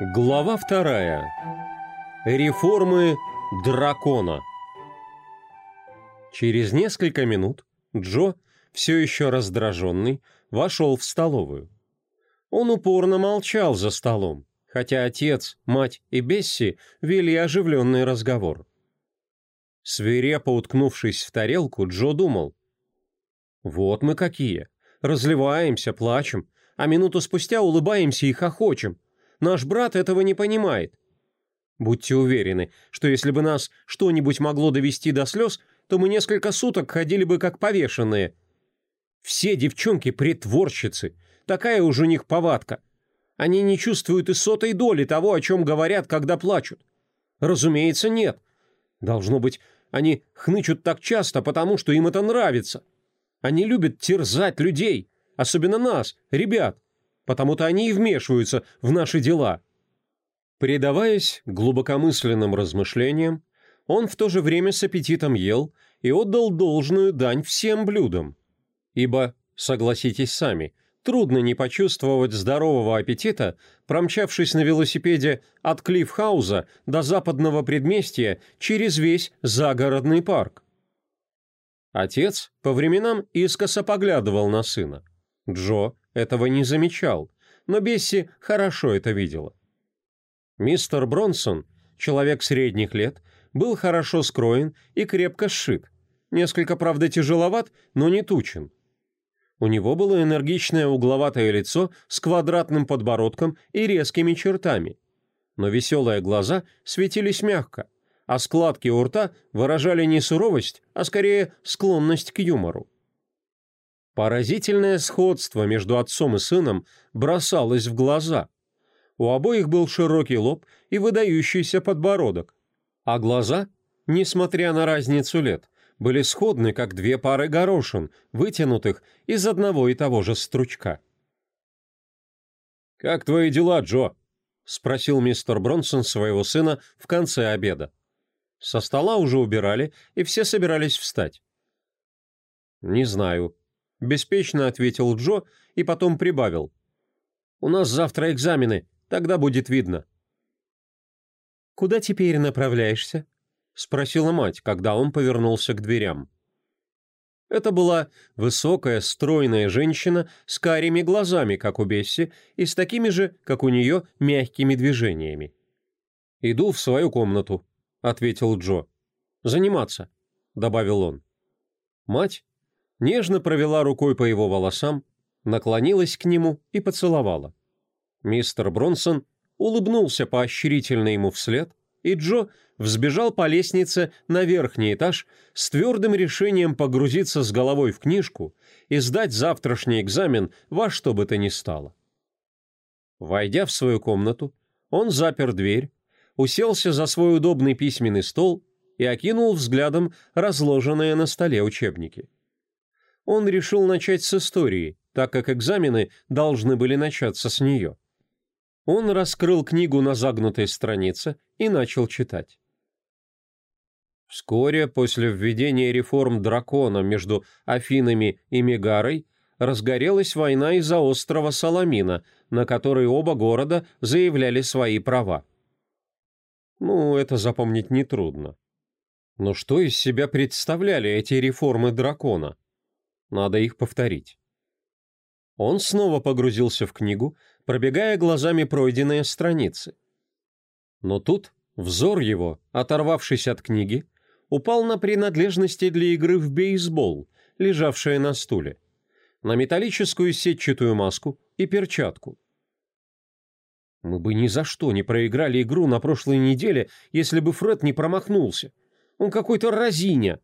Глава вторая. Реформы дракона. Через несколько минут Джо, все еще раздраженный, вошел в столовую. Он упорно молчал за столом, хотя отец, мать и Бесси вели оживленный разговор. Свирепо уткнувшись в тарелку, Джо думал. «Вот мы какие. Разливаемся, плачем, а минуту спустя улыбаемся и хохочем. Наш брат этого не понимает. Будьте уверены, что если бы нас что-нибудь могло довести до слез, то мы несколько суток ходили бы как повешенные. Все девчонки притворщицы. Такая уж у них повадка. Они не чувствуют и сотой доли того, о чем говорят, когда плачут. Разумеется, нет. Должно быть, они хнычут так часто, потому что им это нравится. Они любят терзать людей, особенно нас, ребят потому-то они и вмешиваются в наши дела». Предаваясь глубокомысленным размышлениям, он в то же время с аппетитом ел и отдал должную дань всем блюдам. Ибо, согласитесь сами, трудно не почувствовать здорового аппетита, промчавшись на велосипеде от Клиффхауза до западного предместья через весь загородный парк. Отец по временам искоса поглядывал на сына. Джо этого не замечал, но Бесси хорошо это видела. Мистер Бронсон, человек средних лет, был хорошо скроен и крепко сшит. Несколько, правда, тяжеловат, но не тучен. У него было энергичное угловатое лицо с квадратным подбородком и резкими чертами. Но веселые глаза светились мягко, а складки у рта выражали не суровость, а скорее склонность к юмору. Поразительное сходство между отцом и сыном бросалось в глаза. У обоих был широкий лоб и выдающийся подбородок. А глаза, несмотря на разницу лет, были сходны, как две пары горошин, вытянутых из одного и того же стручка. «Как твои дела, Джо?» — спросил мистер Бронсон своего сына в конце обеда. Со стола уже убирали, и все собирались встать. «Не знаю», Беспечно ответил Джо и потом прибавил. «У нас завтра экзамены, тогда будет видно». «Куда теперь направляешься?» — спросила мать, когда он повернулся к дверям. Это была высокая, стройная женщина с карими глазами, как у Бесси, и с такими же, как у нее, мягкими движениями. «Иду в свою комнату», — ответил Джо. «Заниматься», — добавил он. Мать нежно провела рукой по его волосам, наклонилась к нему и поцеловала. Мистер Бронсон улыбнулся поощрительно ему вслед, и Джо взбежал по лестнице на верхний этаж с твердым решением погрузиться с головой в книжку и сдать завтрашний экзамен во что бы то ни стало. Войдя в свою комнату, он запер дверь, уселся за свой удобный письменный стол и окинул взглядом разложенные на столе учебники он решил начать с истории, так как экзамены должны были начаться с нее. Он раскрыл книгу на загнутой странице и начал читать. Вскоре после введения реформ дракона между Афинами и Мегарой разгорелась война из-за острова Саламина, на который оба города заявляли свои права. Ну, это запомнить нетрудно. Но что из себя представляли эти реформы дракона? Надо их повторить. Он снова погрузился в книгу, пробегая глазами пройденные страницы. Но тут взор его, оторвавшись от книги, упал на принадлежности для игры в бейсбол, лежавшие на стуле, на металлическую сетчатую маску и перчатку. Мы бы ни за что не проиграли игру на прошлой неделе, если бы Фред не промахнулся. Он какой-то разиня.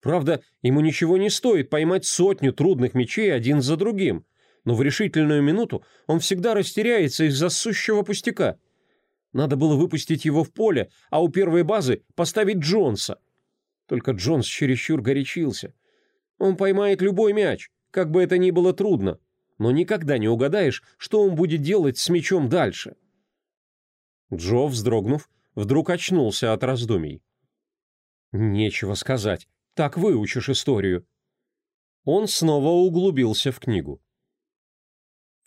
Правда, ему ничего не стоит поймать сотню трудных мечей один за другим, но в решительную минуту он всегда растеряется из-за сущего пустяка. Надо было выпустить его в поле, а у первой базы поставить Джонса. Только Джонс чересчур горячился. Он поймает любой мяч, как бы это ни было трудно, но никогда не угадаешь, что он будет делать с мячом дальше. Джо, вздрогнув, вдруг очнулся от раздумий. Нечего сказать. Так выучишь историю». Он снова углубился в книгу.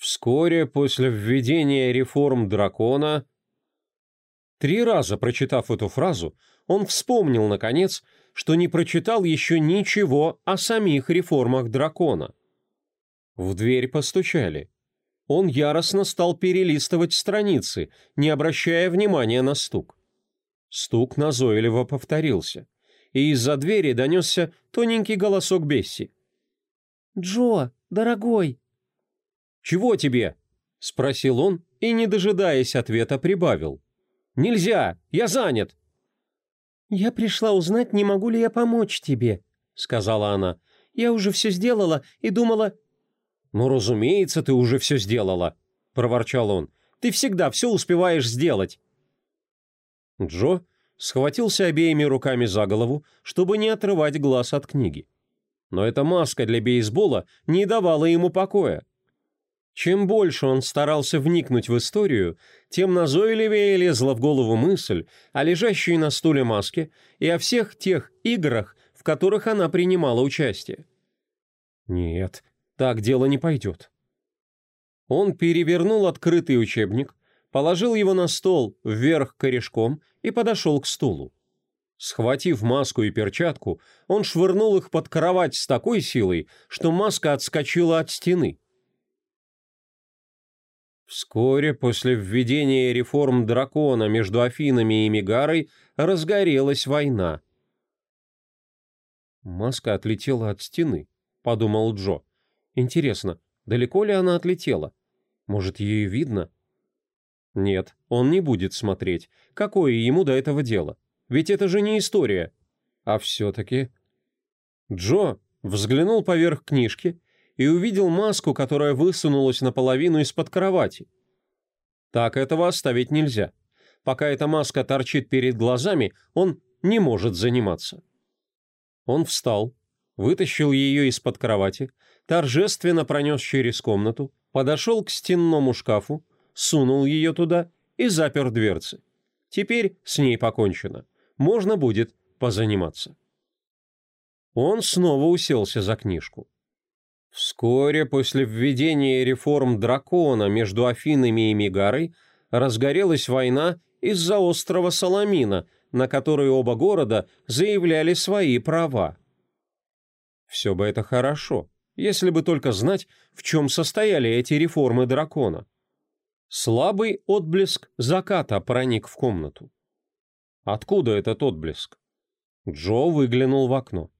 Вскоре после введения реформ дракона... Три раза прочитав эту фразу, он вспомнил, наконец, что не прочитал еще ничего о самих реформах дракона. В дверь постучали. Он яростно стал перелистывать страницы, не обращая внимания на стук. Стук назойливо повторился, и из-за двери донесся тоненький голосок Бесси. «Джо, дорогой!» «Чего тебе?» — спросил он и, не дожидаясь ответа, прибавил. «Нельзя! Я занят!» «Я пришла узнать, не могу ли я помочь тебе», — сказала она. «Я уже все сделала и думала...» «Ну, разумеется, ты уже все сделала», — проворчал он. «Ты всегда все успеваешь сделать». Джо схватился обеими руками за голову, чтобы не отрывать глаз от книги. Но эта маска для бейсбола не давала ему покоя. Чем больше он старался вникнуть в историю, тем назойливее лезла в голову мысль о лежащей на стуле маске и о всех тех играх, в которых она принимала участие. Нет, так дело не пойдет. Он перевернул открытый учебник, положил его на стол вверх корешком и подошел к стулу. Схватив маску и перчатку, он швырнул их под кровать с такой силой, что маска отскочила от стены. Вскоре после введения реформ дракона между Афинами и Мегарой разгорелась война. Маска отлетела от стены, подумал Джо. Интересно, далеко ли она отлетела? Может, ее видно? Нет, он не будет смотреть. Какое ему до этого дело? Ведь это же не история. А все-таки... Джо взглянул поверх книжки и увидел маску, которая высунулась наполовину из-под кровати. Так этого оставить нельзя. Пока эта маска торчит перед глазами, он не может заниматься. Он встал, вытащил ее из-под кровати, торжественно пронес через комнату, подошел к стенному шкафу, сунул ее туда и запер дверцы. Теперь с ней покончено. Можно будет позаниматься. Он снова уселся за книжку. Вскоре после введения реформ дракона между Афинами и Мигарой разгорелась война из-за острова Саламина, на который оба города заявляли свои права. Все бы это хорошо, если бы только знать, в чем состояли эти реформы дракона. Слабый отблеск заката проник в комнату. Откуда этот отблеск? Джо выглянул в окно.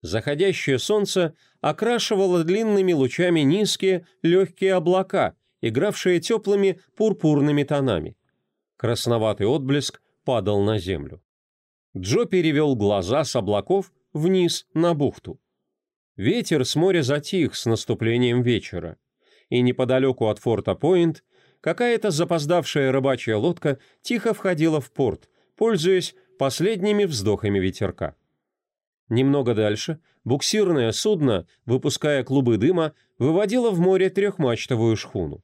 Заходящее солнце окрашивало длинными лучами низкие, легкие облака, игравшие теплыми пурпурными тонами. Красноватый отблеск падал на землю. Джо перевел глаза с облаков вниз на бухту. Ветер с моря затих с наступлением вечера, и неподалеку от форта Пойнт какая-то запоздавшая рыбачья лодка тихо входила в порт, пользуясь последними вздохами ветерка. Немного дальше буксирное судно, выпуская клубы дыма, выводило в море трехмачтовую шхуну.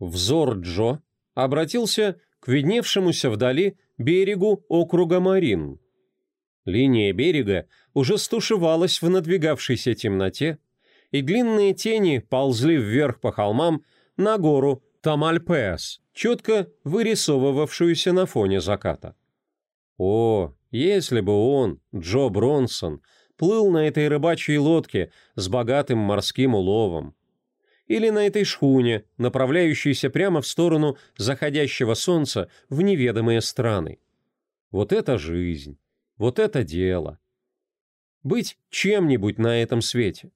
Взор Джо обратился к видневшемуся вдали берегу округа Марин. Линия берега уже стушевалась в надвигавшейся темноте, и длинные тени ползли вверх по холмам на гору Тамальпес, четко вырисовывавшуюся на фоне заката. О, если бы он, Джо Бронсон, плыл на этой рыбачьей лодке с богатым морским уловом, или на этой шхуне, направляющейся прямо в сторону заходящего солнца в неведомые страны. Вот это жизнь, вот это дело. Быть чем-нибудь на этом свете.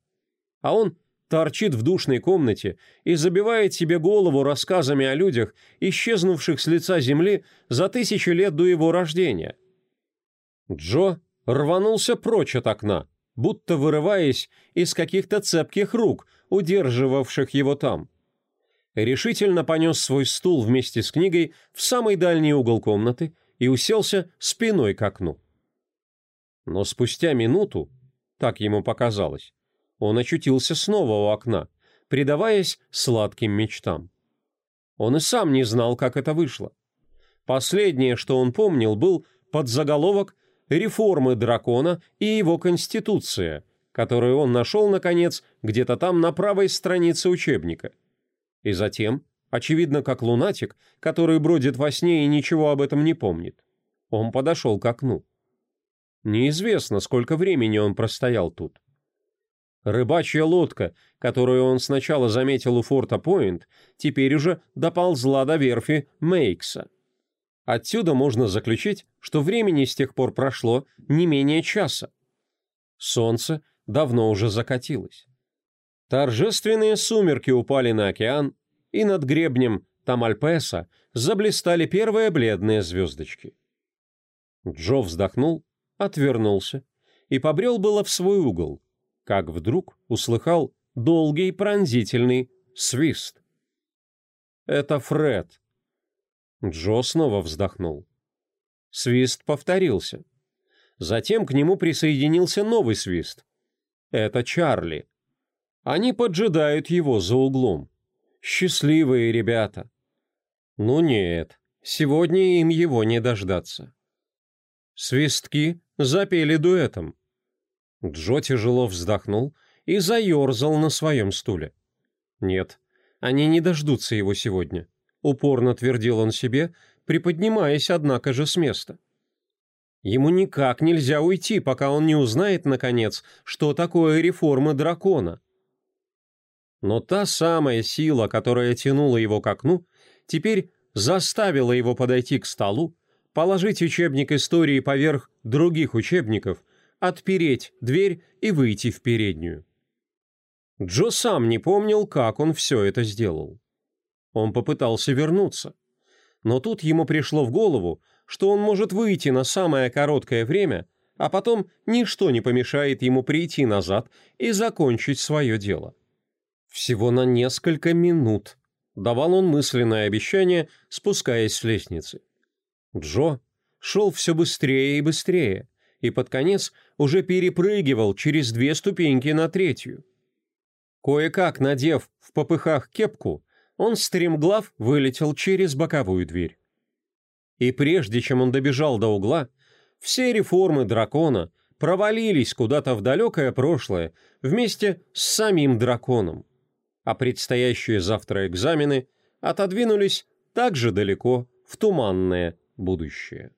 А он торчит в душной комнате и забивает себе голову рассказами о людях, исчезнувших с лица земли за тысячи лет до его рождения. Джо рванулся прочь от окна, будто вырываясь из каких-то цепких рук, удерживавших его там. Решительно понес свой стул вместе с книгой в самый дальний угол комнаты и уселся спиной к окну. Но спустя минуту, так ему показалось, он очутился снова у окна, предаваясь сладким мечтам. Он и сам не знал, как это вышло. Последнее, что он помнил, был подзаголовок «Реформы дракона и его конституция», которую он нашел, наконец, где-то там на правой странице учебника – И затем, очевидно, как лунатик, который бродит во сне и ничего об этом не помнит, он подошел к окну. Неизвестно, сколько времени он простоял тут. Рыбачья лодка, которую он сначала заметил у форта Пойнт, теперь уже доползла до верфи Мейкса. Отсюда можно заключить, что времени с тех пор прошло не менее часа. Солнце давно уже закатилось. Торжественные сумерки упали на океан, и над гребнем Тамальпеса заблистали первые бледные звездочки. Джо вздохнул, отвернулся и побрел было в свой угол, как вдруг услыхал долгий пронзительный свист. «Это Фред». Джо снова вздохнул. Свист повторился. Затем к нему присоединился новый свист. Это Чарли. Они поджидают его за углом. Счастливые ребята. Ну нет, сегодня им его не дождаться. Свистки запели дуэтом. Джо тяжело вздохнул и заерзал на своем стуле. «Нет, они не дождутся его сегодня», — упорно твердил он себе, приподнимаясь, однако же, с места. Ему никак нельзя уйти, пока он не узнает, наконец, что такое реформа дракона. Но та самая сила, которая тянула его к окну, теперь заставила его подойти к столу, положить учебник истории поверх других учебников отпереть дверь и выйти в переднюю. Джо сам не помнил, как он все это сделал. Он попытался вернуться. Но тут ему пришло в голову, что он может выйти на самое короткое время, а потом ничто не помешает ему прийти назад и закончить свое дело. Всего на несколько минут давал он мысленное обещание, спускаясь с лестницы. Джо шел все быстрее и быстрее, и под конец уже перепрыгивал через две ступеньки на третью. Кое-как надев в попыхах кепку, он стремглав вылетел через боковую дверь. И прежде чем он добежал до угла, все реформы дракона провалились куда-то в далекое прошлое вместе с самим драконом, а предстоящие завтра экзамены отодвинулись так же далеко в туманное будущее.